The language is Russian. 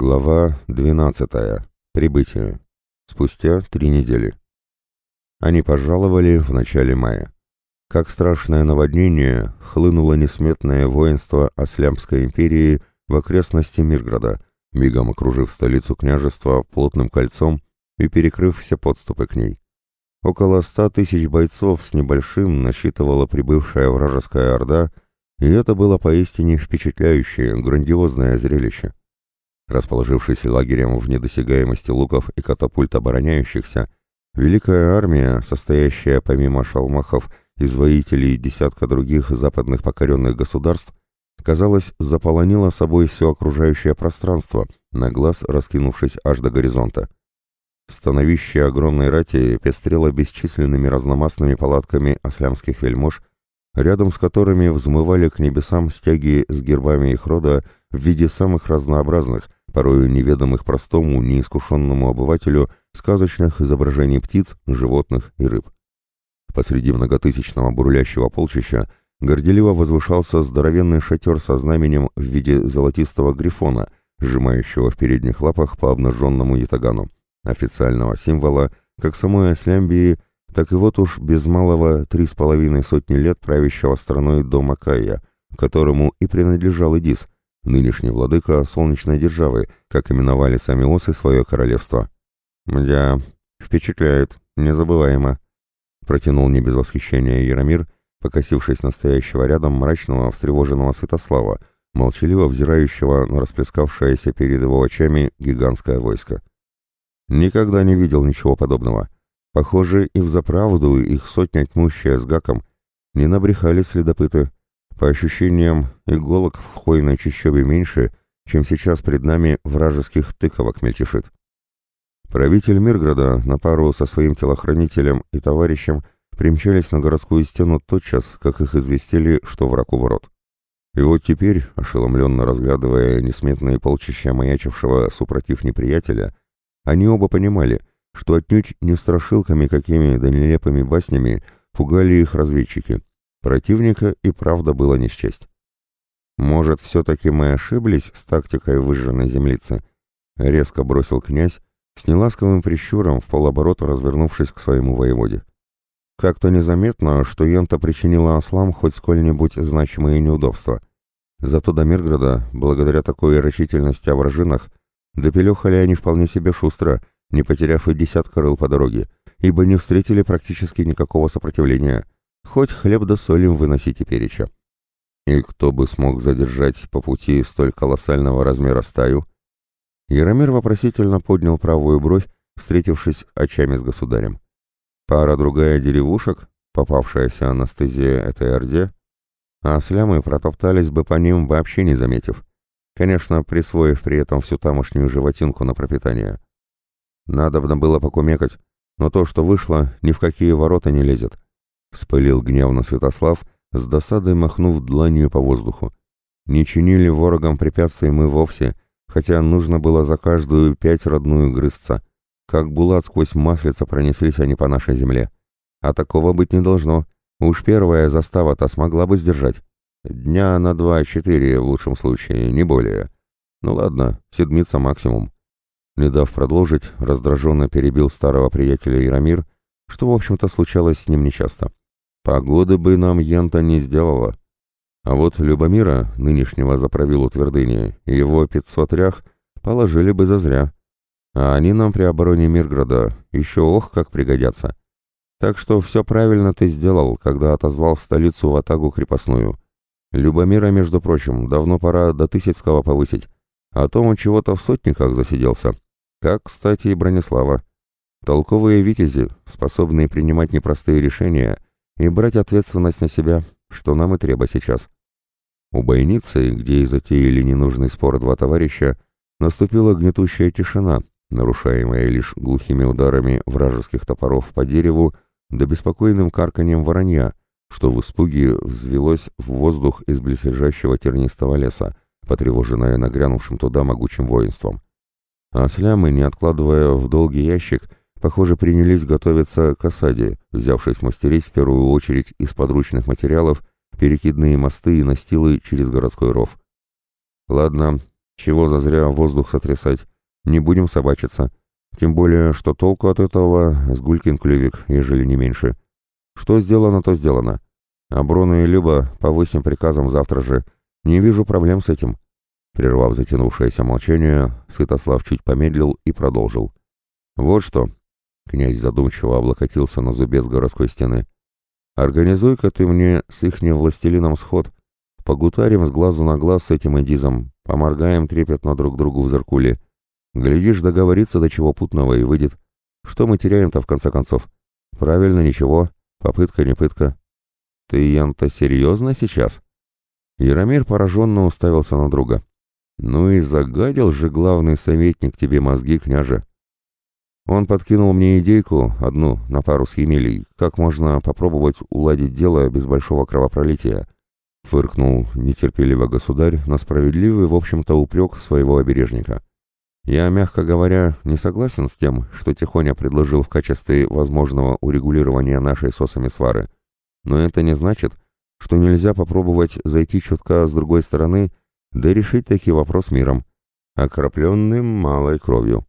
Глава 12. Прибытие. Спустя три недели. Они пожаловали в начале мая. Как страшное наводнение хлынуло несметное воинство Аслямской империи в окрестности Мирграда, мигом окружив столицу княжества плотным кольцом и перекрыв все подступы к ней. Около ста тысяч бойцов с небольшим насчитывала прибывшая вражеская орда, и это было поистине впечатляющее, грандиозное зрелище. Расположившись лагерем в недосягаемости луков и катапульт обороняющихся, великая армия, состоящая помимо шалмахов из воителей десятка других западных покоренных государств, казалось, заполонила собой все окружающее пространство, на глаз раскинувшись аж до горизонта. Становище огромной рати пестрело бесчисленными разномастными палатками аслямских вельмож, рядом с которыми взмывали к небесам стяги с гербами их рода в виде самых разнообразных – порою неведомых простому, неискушенному обывателю сказочных изображений птиц, животных и рыб. Посреди многотысячного бурлящего полчища горделиво возвышался здоровенный шатер со знаменем в виде золотистого грифона, сжимающего в передних лапах по обнаженному ятагану, официального символа как самой Аслямбии, так и вот уж без малого три с половиной сотни лет правящего страной дома Кая, которому и принадлежал Эдис – нынешний владыка солнечной державы, как именовали сами осы свое королевство. «Мдя, впечатляет, незабываемо», — протянул не без восхищения Яромир, покосившись настоящего рядом мрачного, встревоженного Святослава, молчаливо взирающего на расплескавшееся перед его очами гигантское войско. Никогда не видел ничего подобного. Похоже, и взаправду их сотня тьмущая с гаком. Не набрехали следопыты. По ощущениям, иголок в хвойной чащобе меньше, чем сейчас пред нами вражеских тыковок мельтешит. Правитель Мирграда на пару со своим телохранителем и товарищем примчались на городскую стену тотчас, как их известили, что враг у ворот. И вот теперь, ошеломленно разглядывая несметные полчища маячившего супротив неприятеля, они оба понимали, что отнюдь не страшилками какими да нелепыми баснями пугали их разведчики — Противника и правда было не счесть. «Может, все-таки мы ошиблись с тактикой выжженной землицы?» — резко бросил князь, с неласковым прищуром в полоборота развернувшись к своему воеводе. Как-то незаметно, что Ента причинила ослам хоть сколь-нибудь значимые неудобства. Зато до Мирграда, благодаря такой рачительности о вражинах, допелехали они вполне себе шустро, не потеряв и десятка рыл по дороге, ибо не встретили практически никакого сопротивления — Хоть хлеб да соль им выносите переча. И кто бы смог задержать по пути столь колоссального размера стаю? Яромир вопросительно поднял правую бровь, встретившись очами с государем. Пара-другая деревушек, попавшаяся анестезия этой орде, а слямы протоптались бы по ним, вообще не заметив. Конечно, присвоив при этом всю тамошнюю животинку на пропитание. Надобно было покумекать, но то, что вышло, ни в какие ворота не лезет. Вспылил гневно Святослав, с досадой махнув дланью по воздуху. Не чинили ворогам препятствий мы вовсе, хотя нужно было за каждую пять родную грызться. Как булат сквозь маслица пронеслись они по нашей земле. А такого быть не должно. Уж первая застава-то смогла бы сдержать. Дня на два-четыре в лучшем случае, не более. Ну ладно, седмица максимум. Не дав продолжить, раздраженно перебил старого приятеля Ирамир, что, в общем-то, случалось с ним нечасто. Погоды бы нам Янта не сделала. А вот Любомира, нынешнего заправилу твердыни, его пятьсот рях положили бы зазря. А они нам при обороне Мирграда еще ох как пригодятся. Так что все правильно ты сделал, когда отозвал в столицу в Атагу крепостную. Любомира, между прочим, давно пора до Тысяцкого повысить, а то он чего-то в сотниках засиделся. Как, кстати, и Бронислава. Толковые витязи, способные принимать непростые решения — и брать ответственность на себя, что нам и треба сейчас. У бойницы, где и затеяли ненужный спор два товарища, наступила гнетущая тишина, нарушаемая лишь глухими ударами вражеских топоров по дереву да беспокойным карканьем воронья, что в испуге взвелось в воздух из близлежащего тернистого леса, потревоженное нагрянувшим туда могучим воинством. А слямы, не откладывая в долгий ящик, похоже, принялись готовиться к осаде, взявшись мастерить в первую очередь из подручных материалов перекидные мосты и настилы через городской ров. Ладно, Чего зазря воздух сотрясать? Не будем собачиться. Тем более, что толку от этого с гулькин клювик, ежели не меньше. Что сделано, то сделано. А Брону и Люба по восемь приказам завтра же. Не вижу проблем с этим. Прервав затянувшееся молчание, Святослав чуть помедлил и продолжил. Вот что. Князь задумчиво облокотился на зубец городской стены. Организуй-ка ты мне с ихним властелином сход. Погутарим с глазу на глаз с этим эдизом. Поморгаем трепетно друг другу в зеркуле. Глядишь, договориться до чего путного и выйдет. Что мы теряем-то в конце концов? Правильно, ничего. Попытка не пытка. Ты, Ян-то, серьезно сейчас? Яромир пораженно уставился на друга. Ну и загадил же главный советник тебе мозги, княже. Он подкинул мне идейку, одну, на пару с Емелей, как можно попробовать уладить дело без большого кровопролития. Фыркнул нетерпеливо государь на справедливый, в общем-то, упрек своего обережника. Я, мягко говоря, не согласен с тем, что Тихоня предложил в качестве возможного урегулирования нашей сосами свары. Но это не значит, что нельзя попробовать зайти чутка с другой стороны, да решить таки вопрос миром, окропленным малой кровью.